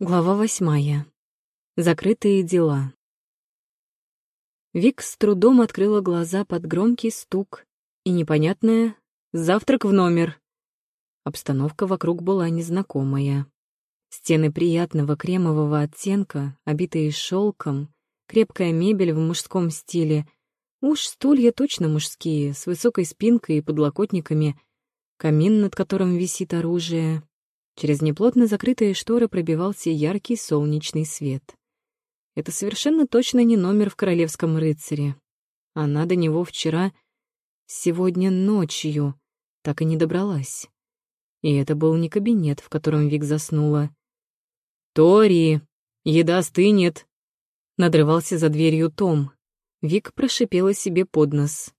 Глава восьмая. Закрытые дела. Вик с трудом открыла глаза под громкий стук и непонятное «завтрак в номер». Обстановка вокруг была незнакомая. Стены приятного кремового оттенка, обитые шелком, крепкая мебель в мужском стиле, уж стулья точно мужские, с высокой спинкой и подлокотниками, камин, над которым висит оружие, Через неплотно закрытые шторы пробивался яркий солнечный свет. Это совершенно точно не номер в «Королевском рыцаре». Она до него вчера, сегодня ночью, так и не добралась. И это был не кабинет, в котором Вик заснула. «Тори, еда стынет!» Надрывался за дверью Том. Вик прошипела себе под нос.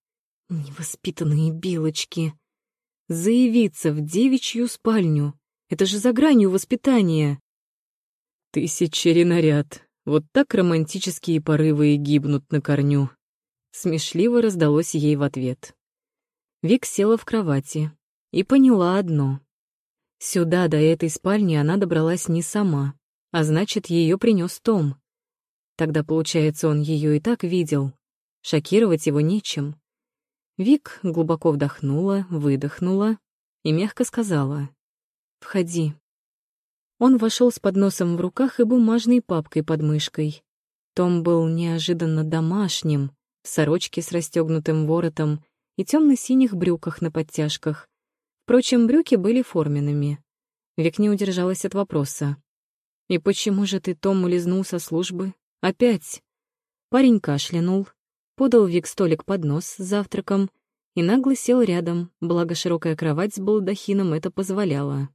«Невоспитанные белочки!» Заявиться в девичью спальню, это же за гранью воспитания. Тысячи наряд. Вот так романтические порывы и гибнут на корню. Смешливо раздалось ей в ответ. Вик села в кровати и поняла одно. Сюда, до этой спальни, она добралась не сама, а значит, ее принес Том. Тогда, получается, он ее и так видел. Шокировать его нечем. Вик глубоко вдохнула, выдохнула и мягко сказала. «Входи». Он вошел с подносом в руках и бумажной папкой под мышкой. Том был неожиданно домашним, в сорочке с расстегнутым воротом и темно-синих брюках на подтяжках. Впрочем, брюки были форменными. Вик не удержалась от вопроса. «И почему же ты, Том, улизнул со службы? Опять?» Парень кашлянул, подал Вик столик под нос с завтраком и нагло сел рядом, благо широкая кровать с балдахином это позволяла.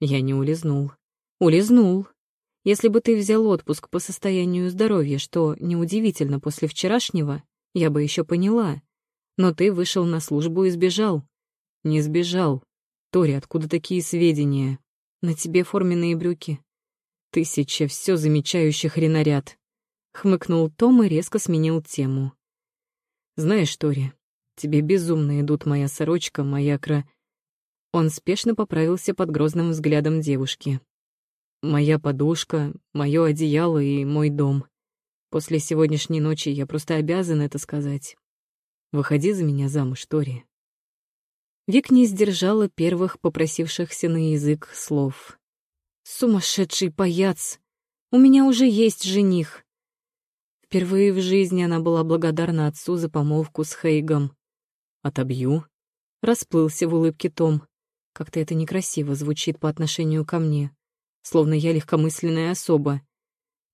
Я не улизнул. Улизнул. Если бы ты взял отпуск по состоянию здоровья, что неудивительно после вчерашнего, я бы еще поняла. Но ты вышел на службу и сбежал. Не сбежал. Тори, откуда такие сведения? На тебе форменные брюки. Тысяча все замечающих хренарят. Хмыкнул Том и резко сменил тему. Знаешь, Тори, тебе безумно идут моя сорочка, моя кра... Он спешно поправился под грозным взглядом девушки. «Моя подушка, мое одеяло и мой дом. После сегодняшней ночи я просто обязан это сказать. Выходи за меня замуж, Тори». Вик не сдержала первых попросившихся на язык слов. «Сумасшедший паяц! У меня уже есть жених!» Впервые в жизни она была благодарна отцу за помолвку с Хейгом. «Отобью?» — расплылся в улыбке Том. Как-то это некрасиво звучит по отношению ко мне, словно я легкомысленная особа.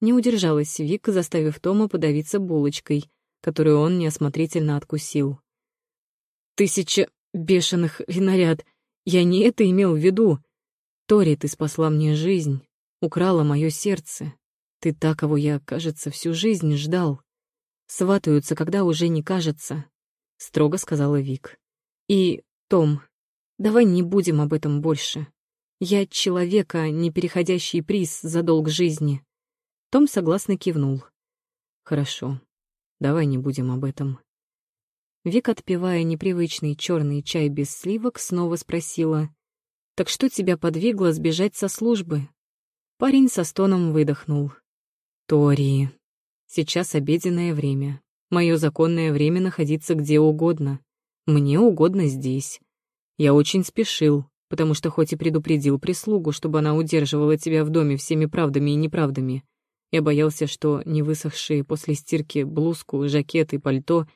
Не удержалась Вика, заставив Тома подавиться булочкой, которую он неосмотрительно откусил. «Тысяча бешеных винаряд! Я не это имел в виду! Тори, ты спасла мне жизнь, украла мое сердце. Ты та, кого я, кажется, всю жизнь ждал. Сватаются, когда уже не кажется», — строго сказала Вик. «И, Том, Давай не будем об этом больше. Я человека, не переходящий приз за долг жизни. Том согласно кивнул. Хорошо. Давай не будем об этом. Вик, отпивая непривычный черный чай без сливок, снова спросила. «Так что тебя подвигло сбежать со службы?» Парень со стоном выдохнул. «Тори, сейчас обеденное время. Мое законное время находиться где угодно. Мне угодно здесь. Я очень спешил, потому что хоть и предупредил прислугу, чтобы она удерживала тебя в доме всеми правдами и неправдами, я боялся, что не высохшие после стирки блузку, жакет и пальто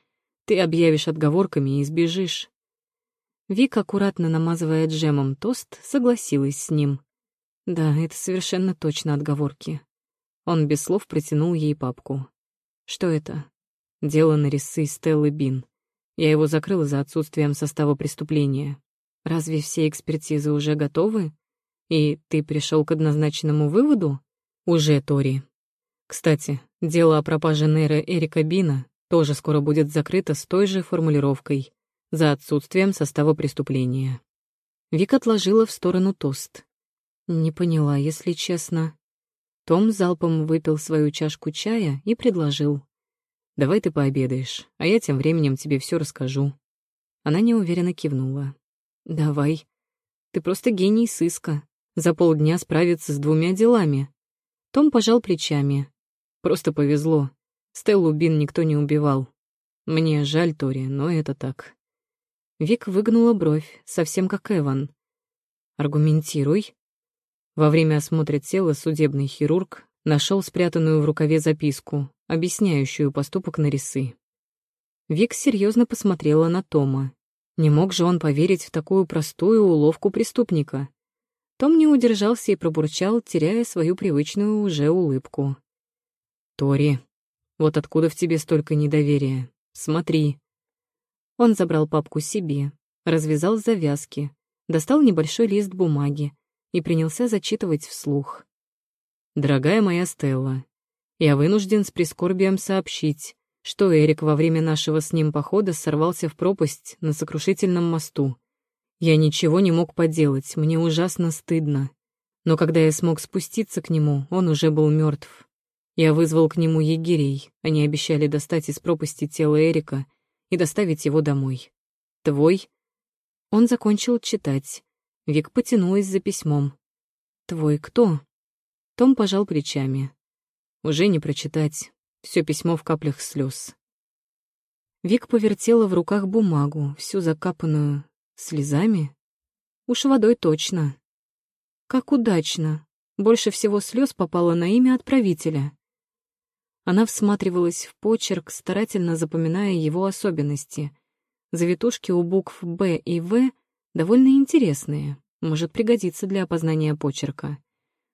ты объявишь отговорками и сбежишь. Вик, аккуратно намазывая джемом тост, согласилась с ним. Да, это совершенно точно отговорки. Он без слов протянул ей папку. Что это? Дело на резцы Стеллы Бин. Я его закрыла за отсутствием состава преступления. Разве все экспертизы уже готовы? И ты пришел к однозначному выводу? Уже, Тори. Кстати, дело о пропаже Нейра Эрика Бина тоже скоро будет закрыто с той же формулировкой за отсутствием состава преступления. Вик отложила в сторону тост. Не поняла, если честно. Том залпом выпил свою чашку чая и предложил. «Давай ты пообедаешь, а я тем временем тебе все расскажу». Она неуверенно кивнула. «Давай. Ты просто гений сыска. За полдня справиться с двумя делами». Том пожал плечами. Просто повезло. Стеллу Бин никто не убивал. Мне жаль, Тори, но это так. Вик выгнула бровь, совсем как Эван. «Аргументируй». Во время осмотра тела судебный хирург нашел спрятанную в рукаве записку, объясняющую поступок Нарисы. Вик серьезно посмотрела на Тома. Не мог же он поверить в такую простую уловку преступника. Том не удержался и пробурчал, теряя свою привычную уже улыбку. «Тори, вот откуда в тебе столько недоверия? Смотри». Он забрал папку себе, развязал завязки, достал небольшой лист бумаги и принялся зачитывать вслух. «Дорогая моя Стелла, я вынужден с прискорбием сообщить, что Эрик во время нашего с ним похода сорвался в пропасть на сокрушительном мосту. Я ничего не мог поделать, мне ужасно стыдно. Но когда я смог спуститься к нему, он уже был мертв. Я вызвал к нему егерей, они обещали достать из пропасти тело Эрика и доставить его домой. Твой? Он закончил читать. Вик потянулась за письмом. Твой кто? Том пожал плечами. Уже не прочитать. Все письмо в каплях слез. Вик повертела в руках бумагу, всю закапанную слезами. Уж водой точно. Как удачно. Больше всего слез попало на имя отправителя. Она всматривалась в почерк, старательно запоминая его особенности. Завитушки у букв «Б» и «В» довольно интересные, может пригодиться для опознания почерка.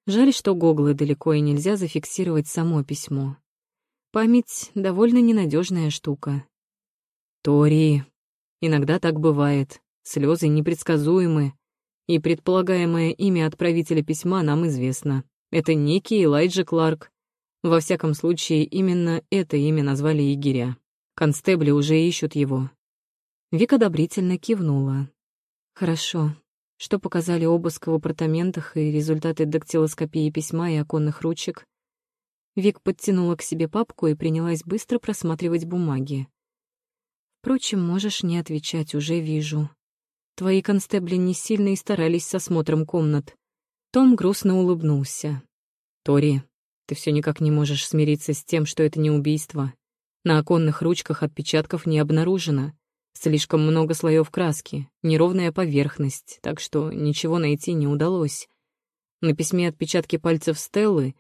Жаль, что гоглы далеко и нельзя зафиксировать само письмо. Память — довольно ненадежная штука. Тори. Иногда так бывает. Слезы непредсказуемы. И предполагаемое имя отправителя письма нам известно. Это некий Элайджа Кларк. Во всяком случае, именно это имя назвали егеря. Констебли уже ищут его. Вика одобрительно кивнула. Хорошо. Что показали обыск в апартаментах и результаты дактилоскопии письма и оконных ручек? Вик подтянула к себе папку и принялась быстро просматривать бумаги. Впрочем, можешь не отвечать, уже вижу. Твои констебли не сильно и старались с осмотром комнат. Том грустно улыбнулся. Тори, ты все никак не можешь смириться с тем, что это не убийство. На оконных ручках отпечатков не обнаружено. Слишком много слоев краски, неровная поверхность, так что ничего найти не удалось. На письме отпечатки пальцев Стеллы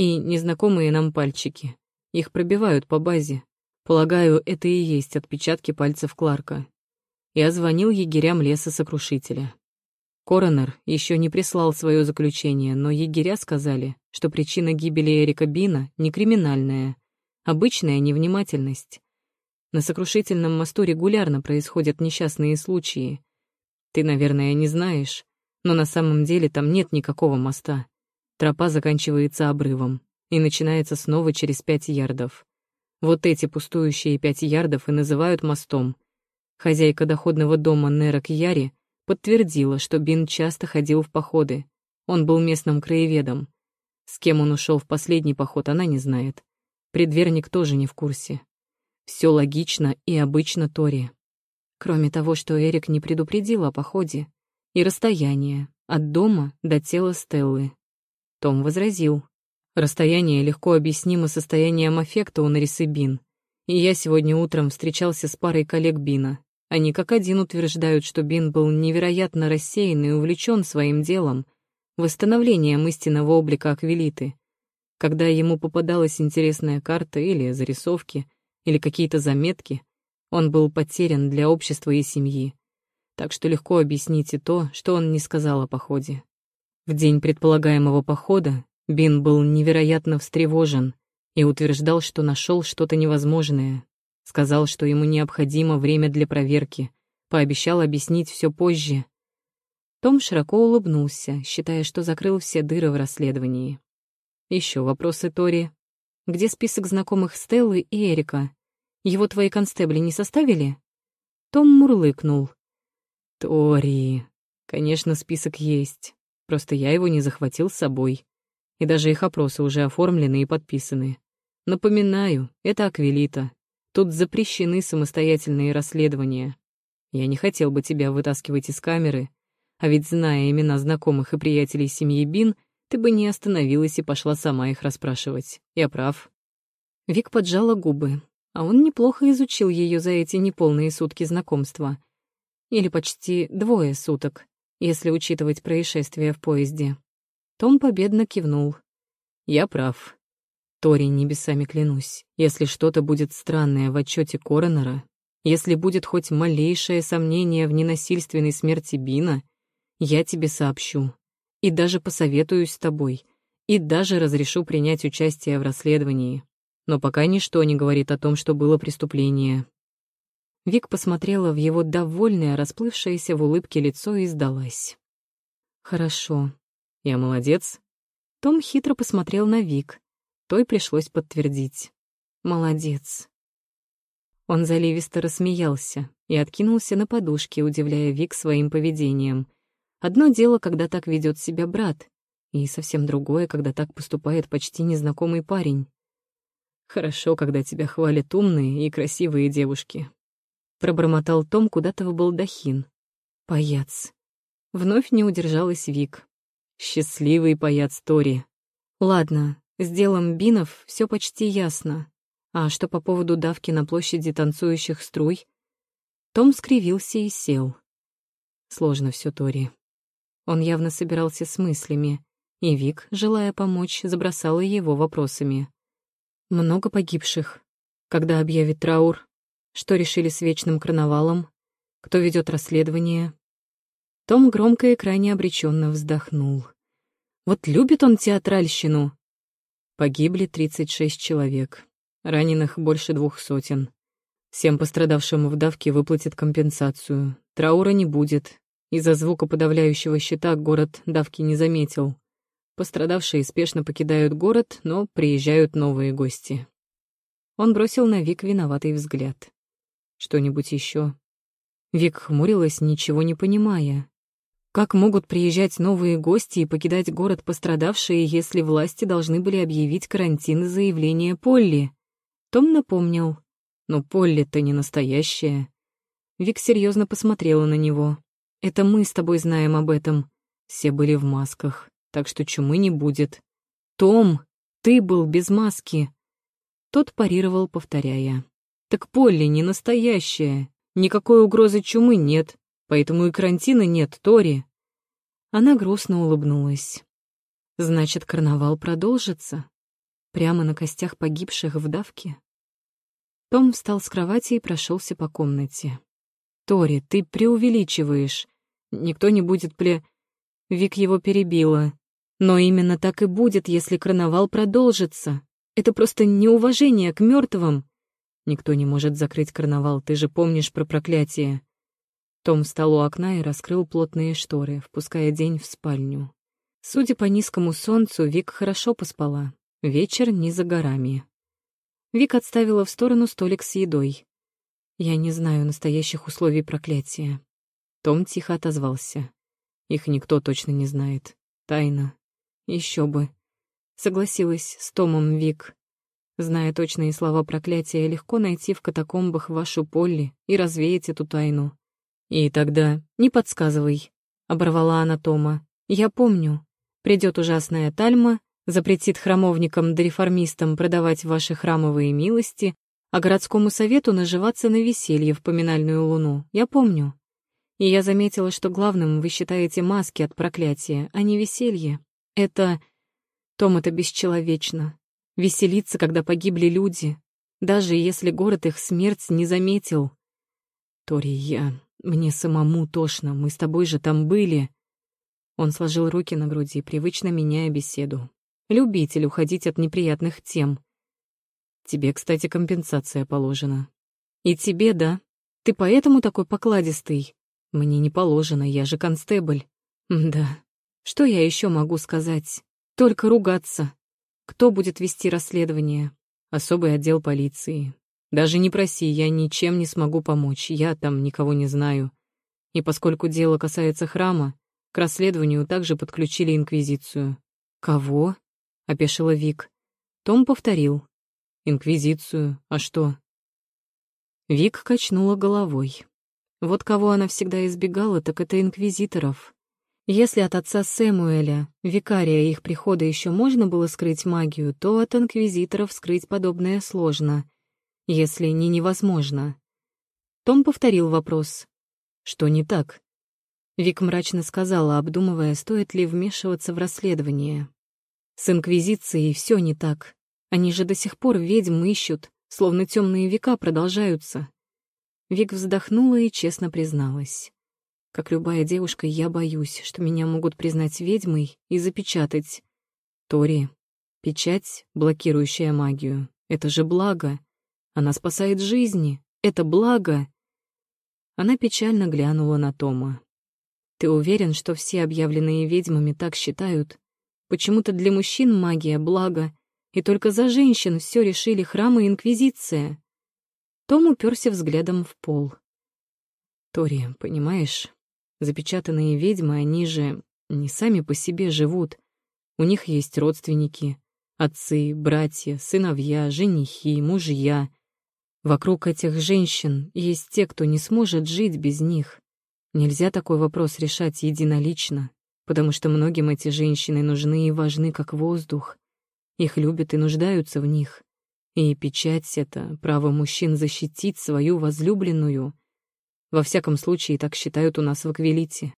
и незнакомые нам пальчики. Их пробивают по базе. Полагаю, это и есть отпечатки пальцев Кларка. Я звонил егерям леса Сокрушителя. Коронер еще не прислал свое заключение, но егеря сказали, что причина гибели Эрика Бина не криминальная, обычная невнимательность. На сокрушительном мосту регулярно происходят несчастные случаи. Ты, наверное, не знаешь, но на самом деле там нет никакого моста. Тропа заканчивается обрывом и начинается снова через пять ярдов. Вот эти пустующие пять ярдов и называют мостом. Хозяйка доходного дома Нера Кьяри подтвердила, что Бин часто ходил в походы. Он был местным краеведом. С кем он ушел в последний поход, она не знает. Предверник тоже не в курсе. Все логично и обычно Тори. Кроме того, что Эрик не предупредил о походе. И расстояние от дома до тела Стеллы. Том возразил. Расстояние легко объяснимо состоянием аффекта у Нарисы Бин. И я сегодня утром встречался с парой коллег Бина. Они как один утверждают, что Бин был невероятно рассеян и увлечен своим делом, восстановлением истинного облика Аквилиты. Когда ему попадалась интересная карта или зарисовки — или какие-то заметки, он был потерян для общества и семьи. Так что легко объяснить и то, что он не сказал о походе. В день предполагаемого похода Бин был невероятно встревожен и утверждал, что нашел что-то невозможное. Сказал, что ему необходимо время для проверки, пообещал объяснить все позже. Том широко улыбнулся, считая, что закрыл все дыры в расследовании. Еще вопросы, Тори. Где список знакомых Стеллы и Эрика? Его твои констебли не составили?» Том мурлыкнул. «Тори, конечно, список есть. Просто я его не захватил с собой. И даже их опросы уже оформлены и подписаны. Напоминаю, это Аквилита. Тут запрещены самостоятельные расследования. Я не хотел бы тебя вытаскивать из камеры, а ведь, зная имена знакомых и приятелей семьи Бин, ты бы не остановилась и пошла сама их расспрашивать. Я прав. Вик поджала губы, а он неплохо изучил ее за эти неполные сутки знакомства. Или почти двое суток, если учитывать происшествие в поезде. Том победно кивнул. «Я прав. Тори, небесами клянусь, если что-то будет странное в отчете Коронера, если будет хоть малейшее сомнение в ненасильственной смерти Бина, я тебе сообщу. И даже посоветуюсь с тобой. И даже разрешу принять участие в расследовании. Но пока ничто не говорит о том, что было преступление. Вик посмотрела в его довольное, расплывшееся в улыбке лицо и сдалась. «Хорошо. Я молодец?» Том хитро посмотрел на Вик. Той пришлось подтвердить. «Молодец». Он заливисто рассмеялся и откинулся на подушке, удивляя Вик своим поведением. Одно дело, когда так ведет себя брат, и совсем другое, когда так поступает почти незнакомый парень. Хорошо, когда тебя хвалят умные и красивые девушки. Пробормотал Том куда-то в балдахин. Паяц. Вновь не удержалась Вик. Счастливый паяц Тори. Ладно, с делом Бинов все почти ясно. А что по поводу давки на площади танцующих струй? Том скривился и сел. Сложно все, Тори. Он явно собирался с мыслями, и Вик, желая помочь, забросала его вопросами. Много погибших. Когда объявит траур? Что решили с вечным карнавалом? Кто ведет расследование? Том громко и крайне обреченно вздохнул. Вот любит он театральщину. Погибли 36 человек. Раненых больше двух сотен. Всем пострадавшим в давке выплатят компенсацию. Траура не будет. Из-за звука подавляющего щита город давки не заметил. Пострадавшие спешно покидают город, но приезжают новые гости. Он бросил на Вик виноватый взгляд. Что-нибудь еще? Вик хмурилась, ничего не понимая. Как могут приезжать новые гости и покидать город пострадавшие, если власти должны были объявить карантин и заявление Полли? Том напомнил. Но Полли-то не настоящая. Вик серьезно посмотрела на него. Это мы с тобой знаем об этом. Все были в масках, так что чумы не будет. Том, ты был без маски. Тот парировал, повторяя. Так Полли не настоящая. Никакой угрозы чумы нет, поэтому и карантина нет, Тори. Она грустно улыбнулась. Значит, карнавал продолжится? Прямо на костях погибших в давке. Том встал с кровати и прошелся по комнате. «Тори, ты преувеличиваешь. Никто не будет пле...» Вик его перебила. «Но именно так и будет, если карнавал продолжится. Это просто неуважение к мертвым. Никто не может закрыть карнавал, ты же помнишь про проклятие». Том встал у окна и раскрыл плотные шторы, впуская день в спальню. Судя по низкому солнцу, Вик хорошо поспала. Вечер не за горами. Вик отставила в сторону столик с едой. Я не знаю настоящих условий проклятия. Том тихо отозвался. Их никто точно не знает. Тайна. Еще бы. Согласилась с Томом Вик. Зная точные слова проклятия, легко найти в катакомбах вашу Полли и развеять эту тайну. И тогда не подсказывай, — оборвала она Тома. Я помню. Придет ужасная Тальма, запретит храмовникам да реформистам продавать ваши храмовые милости, а городскому совету наживаться на веселье в поминальную луну. Я помню. И я заметила, что главным вы считаете маски от проклятия, а не веселье. Это... Том, это бесчеловечно. Веселиться, когда погибли люди, даже если город их смерть не заметил. Тори, я... Мне самому тошно, мы с тобой же там были. Он сложил руки на груди, привычно меняя беседу. Любитель уходить от неприятных тем. Тебе, кстати, компенсация положена. И тебе, да? Ты поэтому такой покладистый? Мне не положено, я же констебль. Да. Что я еще могу сказать? Только ругаться. Кто будет вести расследование? Особый отдел полиции. Даже не проси, я ничем не смогу помочь, я там никого не знаю. И поскольку дело касается храма, к расследованию также подключили Инквизицию. Кого? — опешила Вик. Том повторил. «Инквизицию. А что?» Вик качнула головой. Вот кого она всегда избегала, так это инквизиторов. Если от отца Сэмуэля, викария их прихода, еще можно было скрыть магию, то от инквизиторов скрыть подобное сложно, если не невозможно. Том повторил вопрос. «Что не так?» Вик мрачно сказала, обдумывая, стоит ли вмешиваться в расследование. «С Инквизицией все не так. Они же до сих пор ведьм ищут, словно темные века продолжаются». Вик вздохнула и честно призналась. Как любая девушка, я боюсь, что меня могут признать ведьмой и запечатать. Тори, печать, блокирующая магию. Это же благо. Она спасает жизни. Это благо. Она печально глянула на Тома. Ты уверен, что все объявленные ведьмами так считают? Почему-то для мужчин магия — благо, и только за женщин все решили храмы и инквизиция. Том уперся взглядом в пол. Тори, понимаешь, Запечатанные ведьмы, они же не сами по себе живут. У них есть родственники, отцы, братья, сыновья, женихи, мужья. Вокруг этих женщин есть те, кто не сможет жить без них. Нельзя такой вопрос решать единолично, потому что многим эти женщины нужны и важны, как воздух. Их любят и нуждаются в них. И печать — это право мужчин защитить свою возлюбленную, во всяком случае, так считают у нас в Аквилите.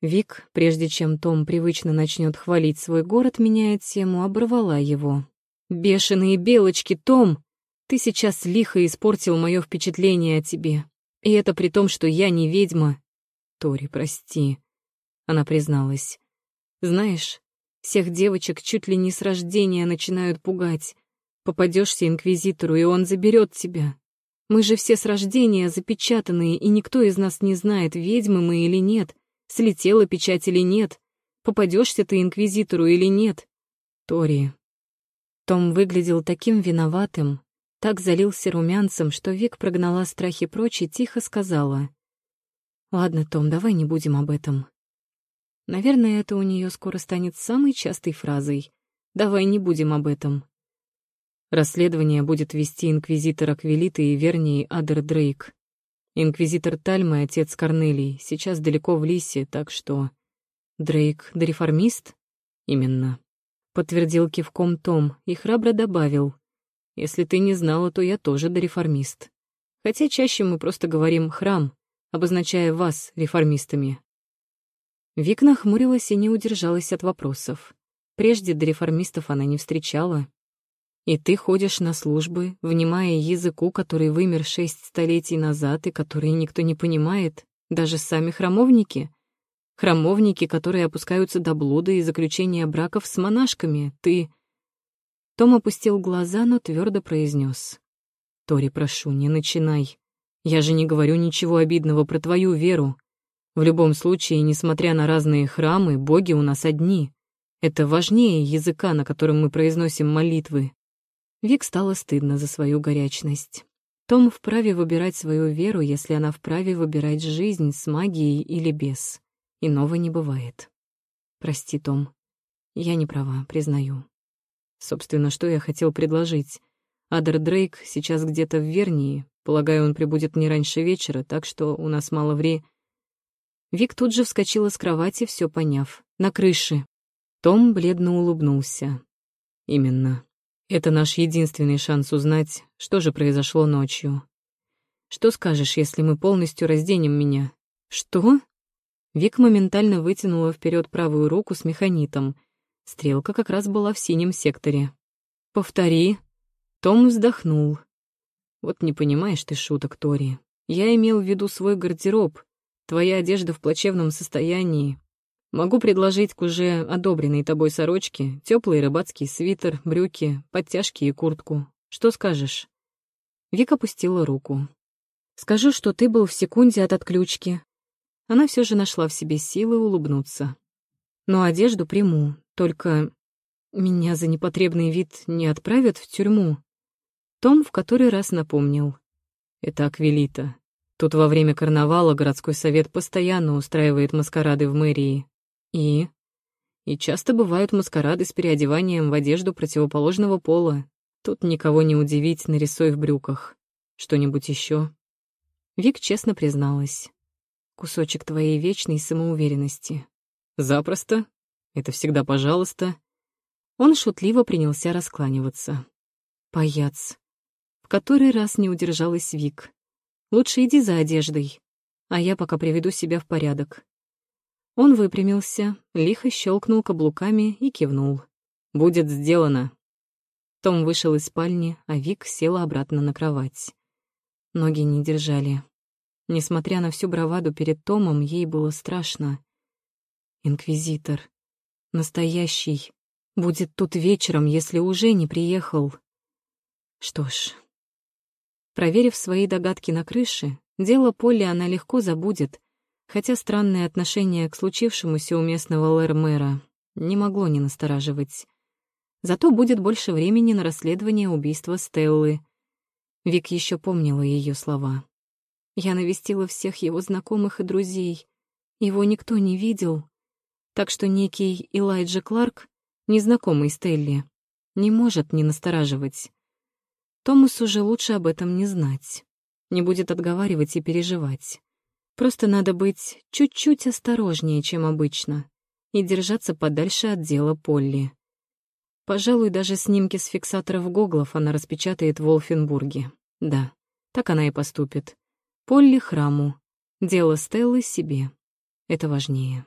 Вик, прежде чем Том привычно начнет хвалить свой город, меняя тему, оборвала его. «Бешеные белочки, Том! Ты сейчас лихо испортил мое впечатление о тебе. И это при том, что я не ведьма. Тори, прости». Она призналась. «Знаешь, всех девочек чуть ли не с рождения начинают пугать. Попадешься инквизитору, и он заберет тебя. Мы же все с рождения запечатанные, и никто из нас не знает, ведьмы мы или нет, слетела печать или нет, попадешься ты инквизитору или нет. Тори. Том выглядел таким виноватым, так залился румянцем, что Вик прогнала страхи прочь и тихо сказала. «Ладно, Том, давай не будем об этом». Наверное, это у нее скоро станет самой частой фразой. «Давай не будем об этом». Расследование будет вести инквизитор Аквилита и вернее Адер Дрейк. Инквизитор Тальмы, отец Корнелий, сейчас далеко в Лисе, так что... Дрейк — дореформист? Именно. Подтвердил кивком Том и храбро добавил. Если ты не знала, то я тоже дореформист. Хотя чаще мы просто говорим «храм», обозначая вас реформистами. Вик нахмурилась и не удержалась от вопросов. Прежде до реформистов она не встречала. И ты ходишь на службы, внимая языку, который вымер шесть столетий назад и который никто не понимает, даже сами храмовники. Храмовники, которые опускаются до блуда и заключения браков с монашками. Ты... Том опустил глаза, но твердо произнес: «Тори, прошу, не начинай. Я же не говорю ничего обидного про твою веру. В любом случае, несмотря на разные храмы, боги у нас одни. Это важнее языка, на котором мы произносим молитвы. Вик стало стыдно за свою горячность. Том вправе выбирать свою веру, если она вправе выбирать жизнь с магией или без. Иного не бывает. Прости, Том. Я не права, признаю. Собственно, что я хотел предложить? Адер Дрейк сейчас где-то в Вернии. Полагаю, он прибудет не раньше вечера, так что у нас мало вре... Вик тут же вскочила с кровати, все поняв. На крыше. Том бледно улыбнулся. Именно. Это наш единственный шанс узнать, что же произошло ночью. Что скажешь, если мы полностью разденем меня? Что? Вик моментально вытянула вперед правую руку с механитом. Стрелка как раз была в синем секторе. Повтори. Том вздохнул. Вот не понимаешь ты шуток, Тори. Я имел в виду свой гардероб. Твоя одежда в плачевном состоянии. Могу предложить к уже одобренной тобой сорочке теплый рыбацкий свитер, брюки, подтяжки и куртку. Что скажешь?» Вика опустила руку. «Скажу, что ты был в секунде от отключки». Она все же нашла в себе силы улыбнуться. «Но одежду приму, только меня за непотребный вид не отправят в тюрьму». Том в который раз напомнил. «Это Аквилита. Тут во время карнавала городской совет постоянно устраивает маскарады в мэрии. И? И часто бывают маскарады с переодеванием в одежду противоположного пола. Тут никого не удивить нарисуй в брюках. Что-нибудь еще? Вик честно призналась. кусочек твоей вечной самоуверенности. Запросто. Это всегда пожалуйста. Он шутливо принялся раскланиваться. Паяц. В который раз не удержалась Вик. Лучше иди за одеждой, а я пока приведу себя в порядок. Он выпрямился, лихо щелкнул каблуками и кивнул. «Будет сделано». Том вышел из спальни, а Вик села обратно на кровать. Ноги не держали. Несмотря на всю браваду перед Томом, ей было страшно. Инквизитор. Настоящий. Будет тут вечером, если уже не приехал. Что ж. Проверив свои догадки на крыше, дело Полли она легко забудет, хотя странное отношение к случившемуся у местного лэр-мэра не могло не настораживать. Зато будет больше времени на расследование убийства Стеллы. Вик еще помнила ее слова. «Я навестила всех его знакомых и друзей. Его никто не видел. Так что некий Элайджа Кларк, незнакомый Стелле, не может не настораживать. Томасу же лучше об этом не знать. Не будет отговаривать и переживать. Просто надо быть чуть-чуть осторожнее, чем обычно, и держаться подальше от дела Полли. Пожалуй, даже снимки с фиксаторов гоглов она распечатает в Волфенбурге. Да, так она и поступит. Полли — храму. Дело Стеллы — себе. Это важнее.